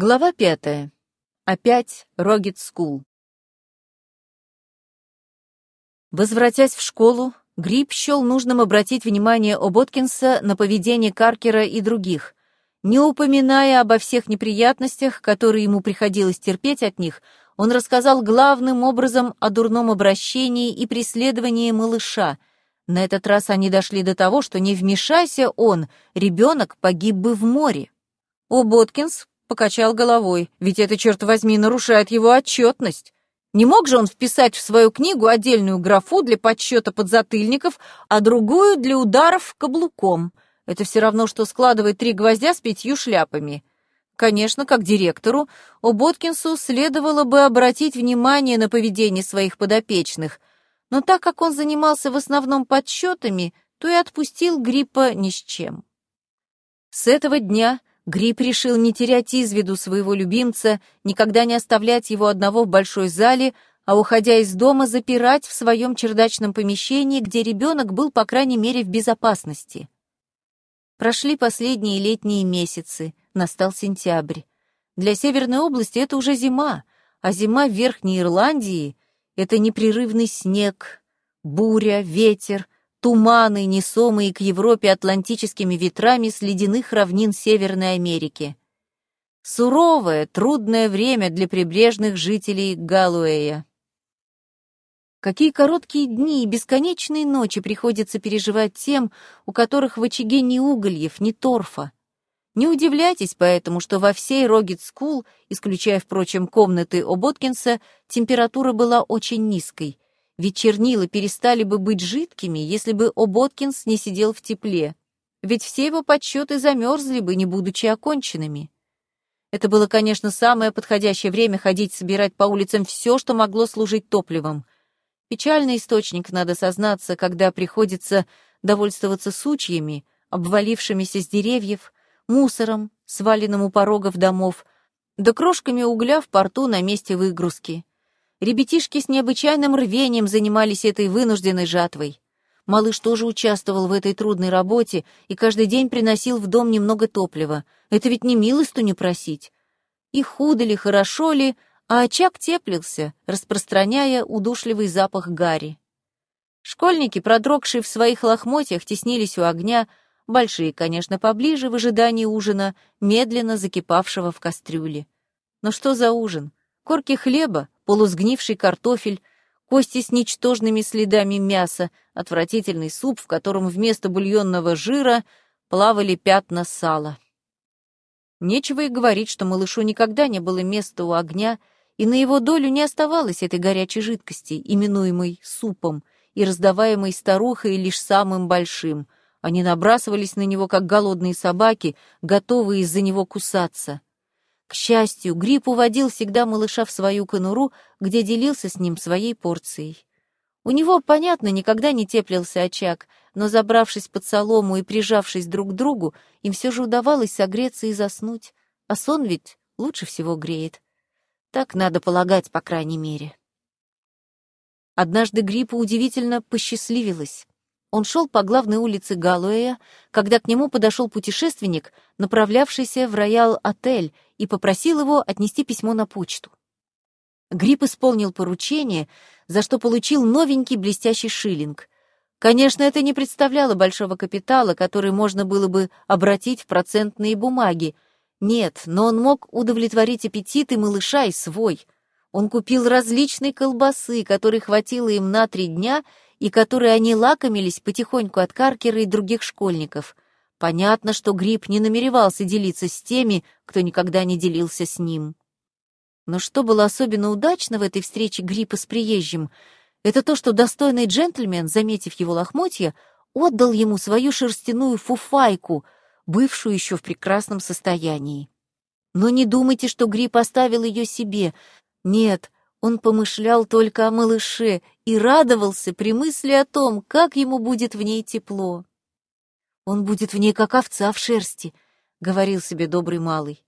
Глава пятая. Опять Рогет Скул. Возвратясь в школу, Гриб счел нужным обратить внимание Оботкинса на поведение Каркера и других. Не упоминая обо всех неприятностях, которые ему приходилось терпеть от них, он рассказал главным образом о дурном обращении и преследовании малыша. На этот раз они дошли до того, что не вмешайся он, ребенок погиб бы в море. Оботкинс покачал головой, ведь это, черт возьми, нарушает его отчетность. Не мог же он вписать в свою книгу отдельную графу для подсчета подзатыльников, а другую для ударов каблуком. Это все равно, что складывать три гвоздя с пятью шляпами. Конечно, как директору, Оботкинсу следовало бы обратить внимание на поведение своих подопечных, но так как он занимался в основном подсчетами, то и отпустил Гриппа ни с чем. С этого дня Гриб решил не терять из виду своего любимца, никогда не оставлять его одного в большой зале, а, уходя из дома, запирать в своем чердачном помещении, где ребенок был, по крайней мере, в безопасности. Прошли последние летние месяцы, настал сентябрь. Для Северной области это уже зима, а зима в Верхней Ирландии — это непрерывный снег, буря, ветер — туманы, несомые к Европе атлантическими ветрами с ледяных равнин Северной Америки. Суровое, трудное время для прибрежных жителей Галуэя. Какие короткие дни и бесконечные ночи приходится переживать тем, у которых в очаге ни угольев, ни торфа. Не удивляйтесь поэтому, что во всей Рогет-Скул, исключая, впрочем, комнаты Оботкинса, температура была очень низкой — ведь чернила перестали бы быть жидкими, если бы Оботкинс не сидел в тепле. Ведь все его подсчеты замерзли бы, не будучи оконченными. Это было, конечно, самое подходящее время ходить собирать по улицам все, что могло служить топливом. Печальный источник, надо сознаться, когда приходится довольствоваться сучьями, обвалившимися с деревьев, мусором, сваленным у порогов домов, да крошками угля в порту на месте выгрузки. Ребятишки с необычайным рвением занимались этой вынужденной жатвой. Малыш тоже участвовал в этой трудной работе и каждый день приносил в дом немного топлива. Это ведь не милостыню просить. И худо ли, хорошо ли, а очаг теплился, распространяя удушливый запах гари. Школьники, продрогшие в своих лохмотьях, теснились у огня, большие, конечно, поближе, в ожидании ужина, медленно закипавшего в кастрюле. Но что за ужин? Корки хлеба, полусгнивший картофель, кости с ничтожными следами мяса, отвратительный суп, в котором вместо бульонного жира плавали пятна сала. Нечего и говорить, что малышу никогда не было места у огня, и на его долю не оставалось этой горячей жидкости, именуемой супом, и раздаваемой старухой лишь самым большим. Они набрасывались на него, как голодные собаки, готовые из-за него кусаться. К счастью, Гриб уводил всегда малыша в свою конуру, где делился с ним своей порцией. У него, понятно, никогда не теплился очаг, но, забравшись под солому и прижавшись друг к другу, им все же удавалось согреться и заснуть, а сон ведь лучше всего греет. Так надо полагать, по крайней мере. Однажды Гриппу удивительно посчастливилось. Он шел по главной улице Галуэя, когда к нему подошел путешественник, направлявшийся в роял-отель, и попросил его отнести письмо на почту. Гриб исполнил поручение, за что получил новенький блестящий шиллинг. Конечно, это не представляло большого капитала, который можно было бы обратить в процентные бумаги. Нет, но он мог удовлетворить аппетиты малыша и свой. Он купил различные колбасы, которые хватило им на три дня — и которые они лакомились потихоньку от Каркера и других школьников. Понятно, что Гриб не намеревался делиться с теми, кто никогда не делился с ним. Но что было особенно удачно в этой встрече Гриппа с приезжим, это то, что достойный джентльмен, заметив его лохмотья, отдал ему свою шерстяную фуфайку, бывшую еще в прекрасном состоянии. Но не думайте, что Грипп оставил ее себе. Нет, он помышлял только о малыше и радовался при мысли о том, как ему будет в ней тепло. «Он будет в ней, как овца в шерсти», — говорил себе добрый малый.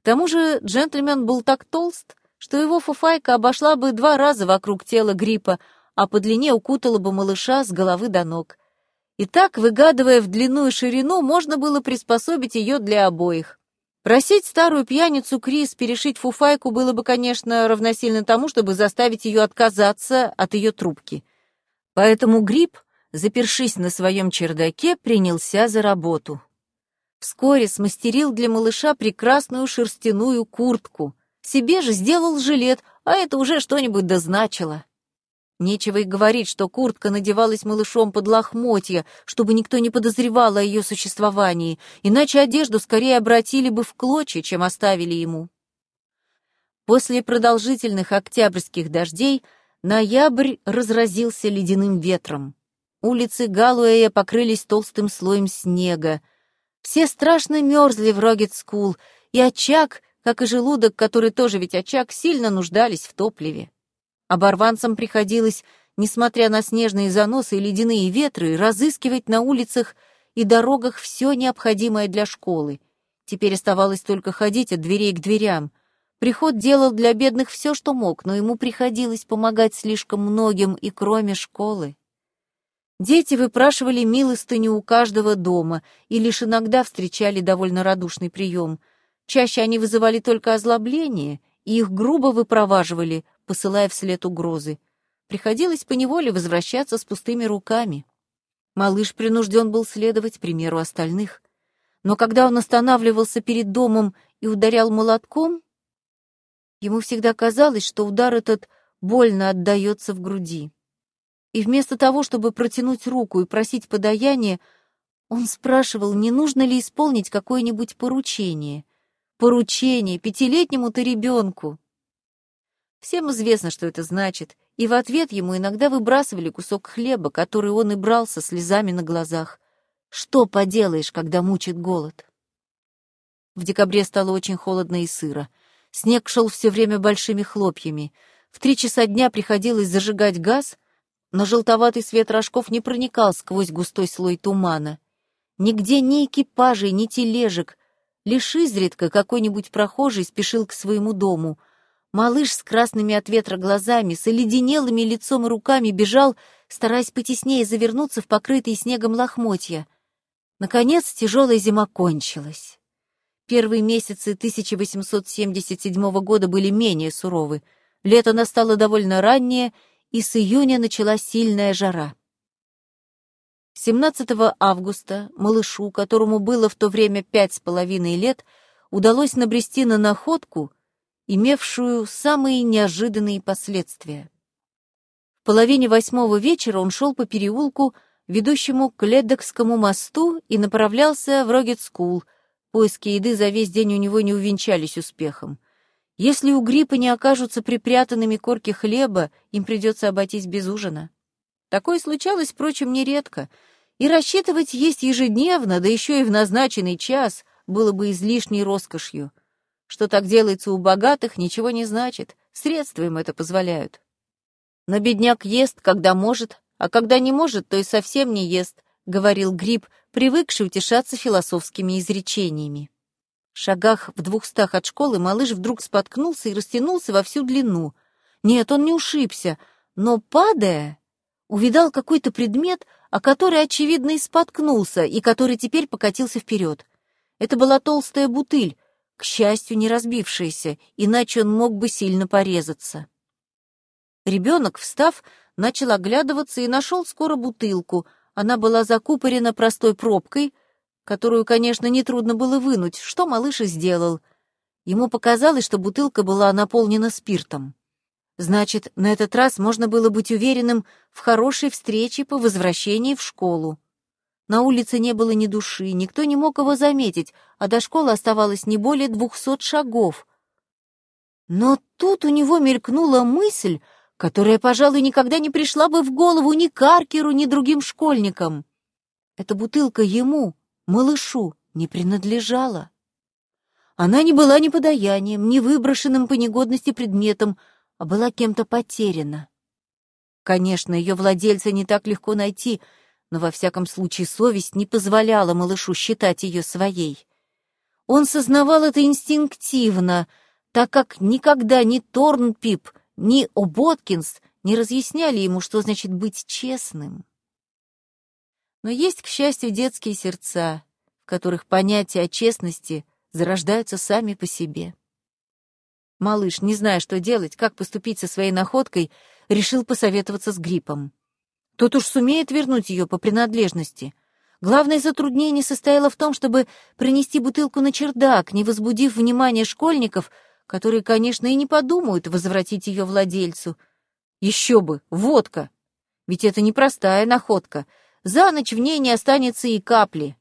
К тому же джентльмен был так толст, что его фуфайка обошла бы два раза вокруг тела гриппа, а по длине укутала бы малыша с головы до ног. И так, выгадывая в длину и ширину, можно было приспособить ее для обоих. Просить старую пьяницу Крис перешить фуфайку было бы, конечно, равносильно тому, чтобы заставить ее отказаться от ее трубки. Поэтому Гриб, запершись на своем чердаке, принялся за работу. Вскоре смастерил для малыша прекрасную шерстяную куртку. Себе же сделал жилет, а это уже что-нибудь дозначило. Нечего и говорить, что куртка надевалась малышом под лохмотья, чтобы никто не подозревал о ее существовании, иначе одежду скорее обратили бы в клочья, чем оставили ему. После продолжительных октябрьских дождей ноябрь разразился ледяным ветром. Улицы Галуэя покрылись толстым слоем снега. Все страшно мерзли в Рогет-Скул, и очаг, как и желудок, который тоже ведь очаг, сильно нуждались в топливе. Оборванцам приходилось, несмотря на снежные заносы и ледяные ветры, разыскивать на улицах и дорогах все необходимое для школы. Теперь оставалось только ходить от дверей к дверям. Приход делал для бедных все, что мог, но ему приходилось помогать слишком многим и кроме школы. Дети выпрашивали милостыню у каждого дома и лишь иногда встречали довольно радушный прием. Чаще они вызывали только озлобление, и их грубо выпроваживали, посылая вслед угрозы. Приходилось поневоле возвращаться с пустыми руками. Малыш принужден был следовать примеру остальных. Но когда он останавливался перед домом и ударял молотком, ему всегда казалось, что удар этот больно отдается в груди. И вместо того, чтобы протянуть руку и просить подаяние, он спрашивал, не нужно ли исполнить какое-нибудь поручение. Поручение пятилетнему-то ребенку. Всем известно, что это значит, и в ответ ему иногда выбрасывали кусок хлеба, который он и брал со слезами на глазах. Что поделаешь, когда мучит голод? В декабре стало очень холодно и сыро. Снег шел все время большими хлопьями. В три часа дня приходилось зажигать газ, но желтоватый свет рожков не проникал сквозь густой слой тумана. Нигде ни экипажей, ни тележек. Лишь изредка какой-нибудь прохожий спешил к своему дому — Малыш с красными от ветра глазами, с оледенелыми лицом и руками бежал, стараясь потеснее завернуться в покрытые снегом лохмотья. Наконец, тяжелая зима кончилась. Первые месяцы 1877 года были менее суровы. Лето настало довольно раннее, и с июня началась сильная жара. 17 августа малышу, которому было в то время пять с половиной лет, удалось набрести на находку — имевшую самые неожиданные последствия. В половине восьмого вечера он шел по переулку, ведущему к Ледокскому мосту, и направлялся в Рогет-Скул. Поиски еды за весь день у него не увенчались успехом. Если у гриппа не окажутся припрятанными корки хлеба, им придется обойтись без ужина. Такое случалось, впрочем, нередко, и рассчитывать есть ежедневно, да еще и в назначенный час, было бы излишней роскошью. Что так делается у богатых, ничего не значит, средства им это позволяют. Но бедняк ест, когда может, а когда не может, то и совсем не ест, говорил Гриб, привыкший утешаться философскими изречениями. Шагах в двухстах от школы малыш вдруг споткнулся и растянулся во всю длину. Нет, он не ушибся, но, падая, увидал какой-то предмет, о который, очевидно, и споткнулся, и который теперь покатился вперед. Это была толстая бутыль, к счастью, не разбившаяся, иначе он мог бы сильно порезаться. Ребенок, встав, начал оглядываться и нашел скоро бутылку. Она была закупорена простой пробкой, которую, конечно, нетрудно было вынуть, что малыш и сделал. Ему показалось, что бутылка была наполнена спиртом. Значит, на этот раз можно было быть уверенным в хорошей встрече по возвращении в школу. На улице не было ни души, никто не мог его заметить, а до школы оставалось не более двухсот шагов. Но тут у него мелькнула мысль, которая, пожалуй, никогда не пришла бы в голову ни Каркеру, ни другим школьникам. Эта бутылка ему, малышу, не принадлежала. Она не была ни подаянием, ни выброшенным по негодности предметом, а была кем-то потеряна. Конечно, ее владельца не так легко найти — но во всяком случае совесть не позволяла малышу считать ее своей. Он сознавал это инстинктивно, так как никогда ни Торнпип, ни О'Боткинс не разъясняли ему, что значит быть честным. Но есть, к счастью, детские сердца, в которых понятие о честности зарождаются сами по себе. Малыш, не зная, что делать, как поступить со своей находкой, решил посоветоваться с Гриппом. Тот уж сумеет вернуть ее по принадлежности. Главное затруднение состояло в том, чтобы принести бутылку на чердак, не возбудив внимание школьников, которые, конечно, и не подумают возвратить ее владельцу. Еще бы, водка! Ведь это непростая находка. За ночь в ней не останется и капли.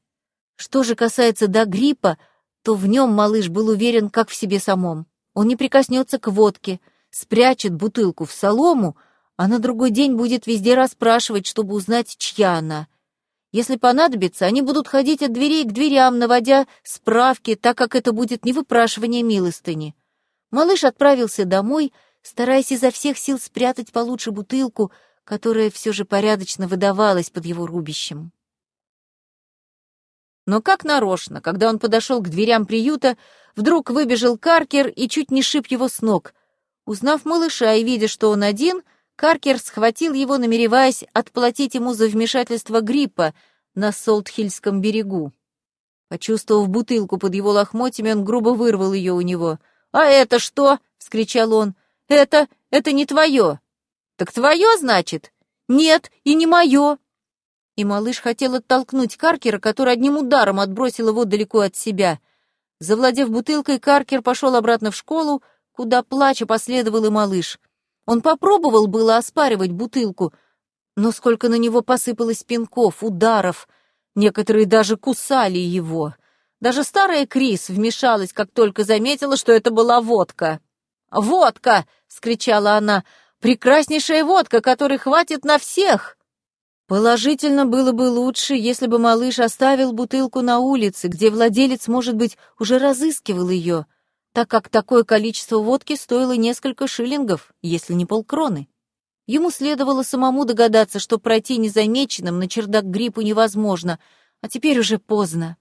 Что же касается до гриппа, то в нем малыш был уверен, как в себе самом. Он не прикоснется к водке, спрячет бутылку в солому, а на другой день будет везде расспрашивать, чтобы узнать, чья она. Если понадобится, они будут ходить от дверей к дверям, наводя справки, так как это будет не выпрашивание милостыни. Малыш отправился домой, стараясь изо всех сил спрятать получше бутылку, которая все же порядочно выдавалась под его рубищем. Но как нарочно, когда он подошел к дверям приюта, вдруг выбежал Каркер и чуть не шиб его с ног. Узнав малыша и видя, что он один, Каркер схватил его, намереваясь отплатить ему за вмешательство гриппа на Солтхильском берегу. Почувствовав бутылку под его лохмотьями, он грубо вырвал ее у него. «А это что?» — вскричал он. «Это... это не твое!» «Так твое, значит?» «Нет, и не мое!» и малыш хотел оттолкнуть Каркера, который одним ударом отбросил его далеко от себя. Завладев бутылкой, Каркер пошел обратно в школу, куда плача последовал и малыш. Он попробовал было оспаривать бутылку, но сколько на него посыпалось пинков, ударов, некоторые даже кусали его. Даже старая Крис вмешалась, как только заметила, что это была водка. «Водка!» — скричала она. «Прекраснейшая водка, которой хватит на всех!» Положительно было бы лучше, если бы малыш оставил бутылку на улице, где владелец, может быть, уже разыскивал ее, так как такое количество водки стоило несколько шиллингов, если не полкроны. Ему следовало самому догадаться, что пройти незамеченным на чердак гриппу невозможно, а теперь уже поздно.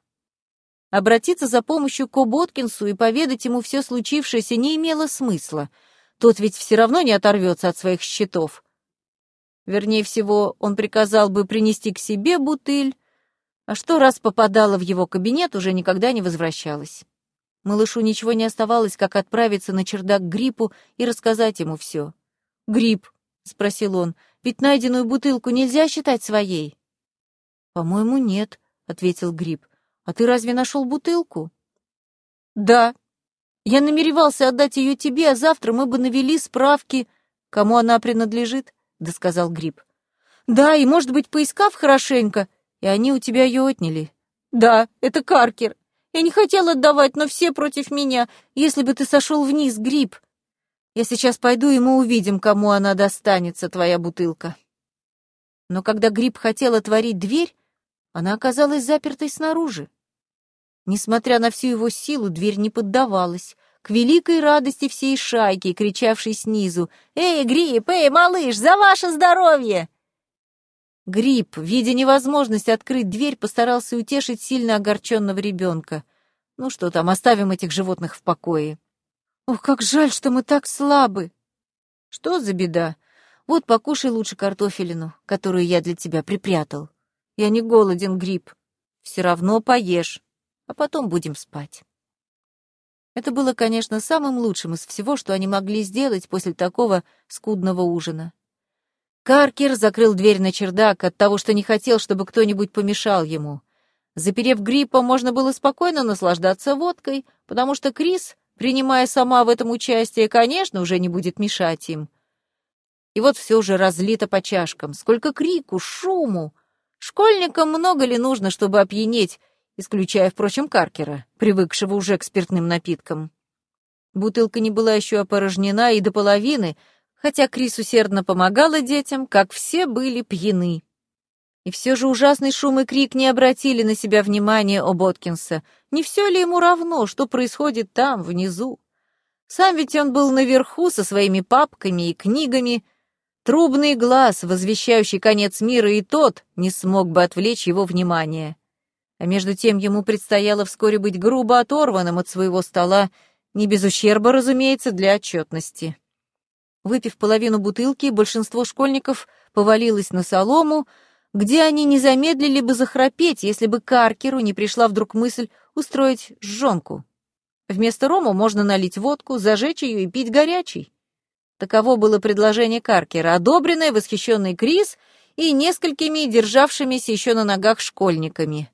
Обратиться за помощью к Оботкинсу и поведать ему все случившееся не имело смысла. Тот ведь все равно не оторвется от своих счетов. Вернее всего, он приказал бы принести к себе бутыль, а что раз попадала в его кабинет, уже никогда не возвращалась. Малышу ничего не оставалось, как отправиться на чердак к Гриппу и рассказать ему все. «Грипп», — спросил он, — «ведь найденную бутылку нельзя считать своей?» «По-моему, нет», — ответил Грипп. «А ты разве нашел бутылку?» «Да. Я намеревался отдать ее тебе, а завтра мы бы навели справки, кому она принадлежит. — досказал Гриб. «Да, и, может быть, поискав хорошенько, и они у тебя ее отняли». «Да, это Каркер. Я не хотел отдавать, но все против меня. Если бы ты сошел вниз, Гриб. Я сейчас пойду, и мы увидим, кому она достанется, твоя бутылка». Но когда Гриб хотел отворить дверь, она оказалась запертой снаружи. Несмотря на всю его силу, дверь не поддавалась к великой радости всей шайки, кричавшей снизу «Эй, Гриб, эй, малыш, за ваше здоровье!» Гриб, видя невозможность открыть дверь, постарался утешить сильно огорченного ребенка. «Ну что там, оставим этих животных в покое». «Ох, как жаль, что мы так слабы!» «Что за беда? Вот покушай лучше картофелину, которую я для тебя припрятал. Я не голоден, Гриб. Все равно поешь, а потом будем спать». Это было, конечно, самым лучшим из всего, что они могли сделать после такого скудного ужина. Каркер закрыл дверь на чердак от того, что не хотел, чтобы кто-нибудь помешал ему. Заперев гриппа, можно было спокойно наслаждаться водкой, потому что Крис, принимая сама в этом участие, конечно, уже не будет мешать им. И вот все уже разлито по чашкам. Сколько крику, шуму! Школьникам много ли нужно, чтобы опьянеть, исключая, впрочем, Каркера, привыкшего уже к спиртным напиткам. Бутылка не была еще опорожнена и до половины, хотя Крис усердно помогала детям, как все были пьяны. И все же ужасный шум и крик не обратили на себя внимания у Боткинса. Не все ли ему равно, что происходит там, внизу? Сам ведь он был наверху со своими папками и книгами. Трубный глаз, возвещающий конец мира, и тот не смог бы отвлечь его внимание. А между тем ему предстояло вскоре быть грубо оторванным от своего стола, не без ущерба, разумеется, для отчетности. Выпив половину бутылки, большинство школьников повалилось на солому, где они не замедлили бы захрапеть, если бы Каркеру не пришла вдруг мысль устроить жжонку. Вместо рома можно налить водку, зажечь ее и пить горячий. Таково было предложение Каркера, одобренное восхищенный Крис и несколькими державшимися еще на ногах школьниками.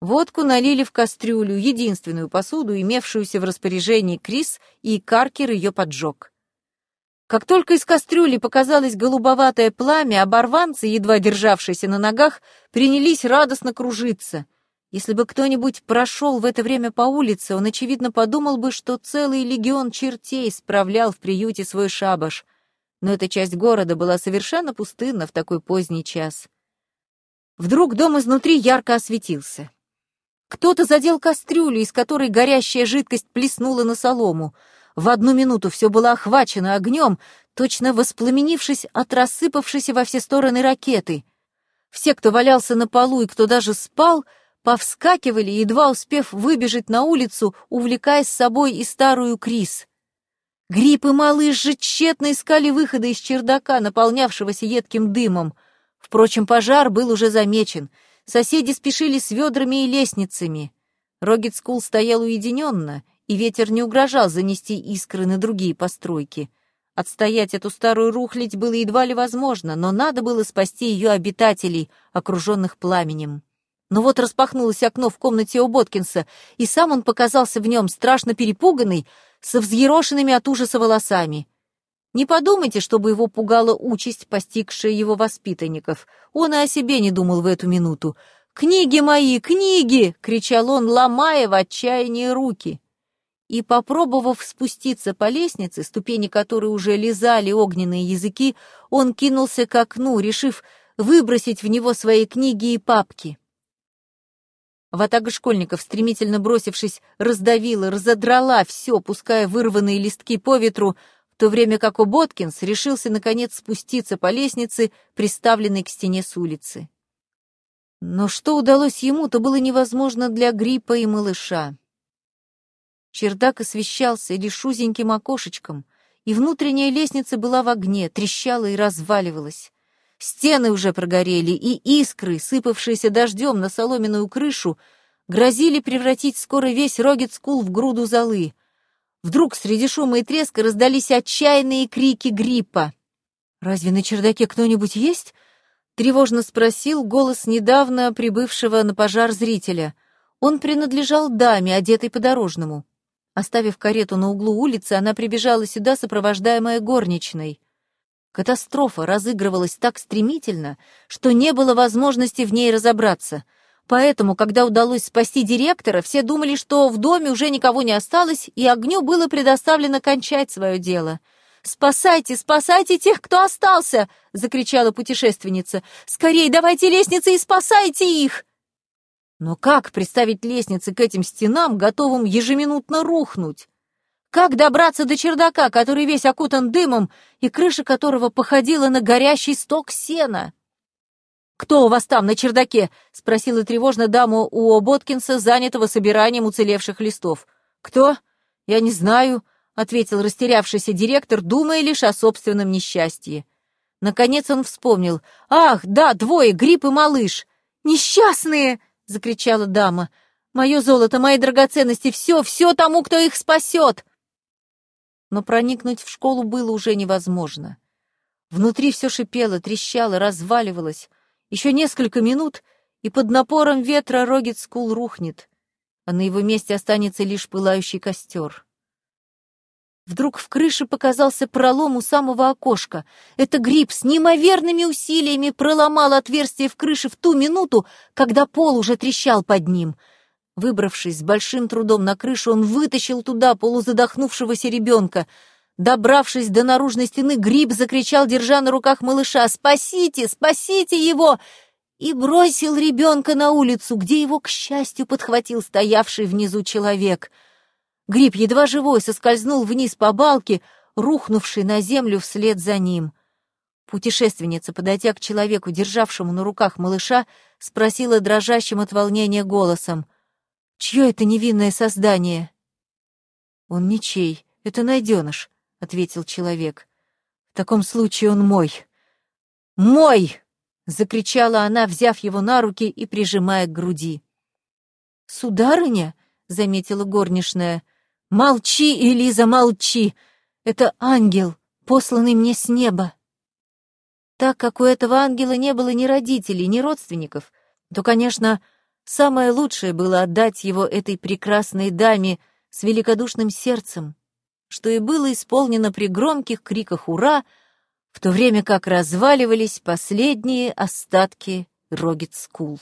Водку налили в кастрюлю, единственную посуду, имевшуюся в распоряжении Крис, и Каркер ее поджег. Как только из кастрюли показалось голубоватое пламя, оборванцы, едва державшиеся на ногах, принялись радостно кружиться. Если бы кто-нибудь прошел в это время по улице, он, очевидно, подумал бы, что целый легион чертей справлял в приюте свой шабаш. Но эта часть города была совершенно пустынна в такой поздний час. Вдруг дом изнутри ярко осветился. Кто-то задел кастрюлю, из которой горящая жидкость плеснула на солому. В одну минуту все было охвачено огнем, точно воспламенившись от рассыпавшейся во все стороны ракеты. Все, кто валялся на полу и кто даже спал, повскакивали, едва успев выбежать на улицу, увлекая с собой и старую Крис. Гриб и малыш же тщетно искали выхода из чердака, наполнявшегося едким дымом. Впрочем, пожар был уже замечен — Соседи спешили с ведрами и лестницами. Рогетскул стоял уединенно, и ветер не угрожал занести искры на другие постройки. Отстоять эту старую рухлядь было едва ли возможно, но надо было спасти ее обитателей, окруженных пламенем. Но вот распахнулось окно в комнате у Боткинса, и сам он показался в нем страшно перепуганный, со взъерошенными от ужаса волосами. Не подумайте, чтобы его пугала участь, постигшая его воспитанников. Он и о себе не думал в эту минуту. «Книги мои, книги!» — кричал он, ломая в отчаянии руки. И, попробовав спуститься по лестнице, ступени которой уже лизали огненные языки, он кинулся к окну, решив выбросить в него свои книги и папки. Ватага школьников, стремительно бросившись, раздавила, разодрала все, пуская вырванные листки по ветру, то время как Боткинс решился, наконец, спуститься по лестнице, приставленной к стене с улицы. Но что удалось ему, то было невозможно для Гриппа и малыша. Чердак освещался лишь узеньким окошечком, и внутренняя лестница была в огне, трещала и разваливалась. Стены уже прогорели, и искры, сыпавшиеся дождем на соломенную крышу, грозили превратить скоро весь Рогетскул в груду золы. Вдруг среди шума и треска раздались отчаянные крики гриппа. «Разве на чердаке кто-нибудь есть?» — тревожно спросил голос недавно прибывшего на пожар зрителя. Он принадлежал даме, одетой по-дорожному. Оставив карету на углу улицы, она прибежала сюда, сопровождаемая горничной. Катастрофа разыгрывалась так стремительно, что не было возможности в ней разобраться — Поэтому, когда удалось спасти директора, все думали, что в доме уже никого не осталось, и огню было предоставлено кончать свое дело. «Спасайте, спасайте тех, кто остался!» — закричала путешественница. «Скорей давайте лестницы и спасайте их!» Но как представить лестницы к этим стенам, готовым ежеминутно рухнуть? Как добраться до чердака, который весь окутан дымом, и крыша которого походила на горящий сток сена? «Кто у вас там на чердаке?» — спросила тревожно даму у Оботкинса, занятого собиранием уцелевших листов. «Кто? Я не знаю», — ответил растерявшийся директор, думая лишь о собственном несчастье. Наконец он вспомнил. «Ах, да, двое, гриб и малыш!» «Несчастные!» — закричала дама. «Мое золото, мои драгоценности, все, все тому, кто их спасет!» Но проникнуть в школу было уже невозможно. Внутри все шипело, трещало, разваливалось. Еще несколько минут, и под напором ветра Рогет Скул рухнет, а на его месте останется лишь пылающий костер. Вдруг в крыше показался пролом у самого окошка. Это гриб с неимоверными усилиями проломал отверстие в крыше в ту минуту, когда пол уже трещал под ним. Выбравшись с большим трудом на крышу, он вытащил туда полузадохнувшегося ребенка — Добравшись до наружной стены, Гриб закричал, держа на руках малыша «Спасите! Спасите его!» и бросил ребенка на улицу, где его, к счастью, подхватил стоявший внизу человек. Гриб, едва живой, соскользнул вниз по балке, рухнувший на землю вслед за ним. Путешественница, подойдя к человеку, державшему на руках малыша, спросила дрожащим от волнения голосом, «Чье это невинное создание?» «Он ничей, это найденыш», — ответил человек. «В таком случае он мой». «Мой!» — закричала она, взяв его на руки и прижимая к груди. «Сударыня!» —— заметила горничная. «Молчи, Элиза, молчи! Это ангел, посланный мне с неба!» Так как у этого ангела не было ни родителей, ни родственников, то, конечно, самое лучшее было отдать его этой прекрасной даме с великодушным сердцем, что и было исполнено при громких криках «Ура!», в то время как разваливались последние остатки Рогет Скул.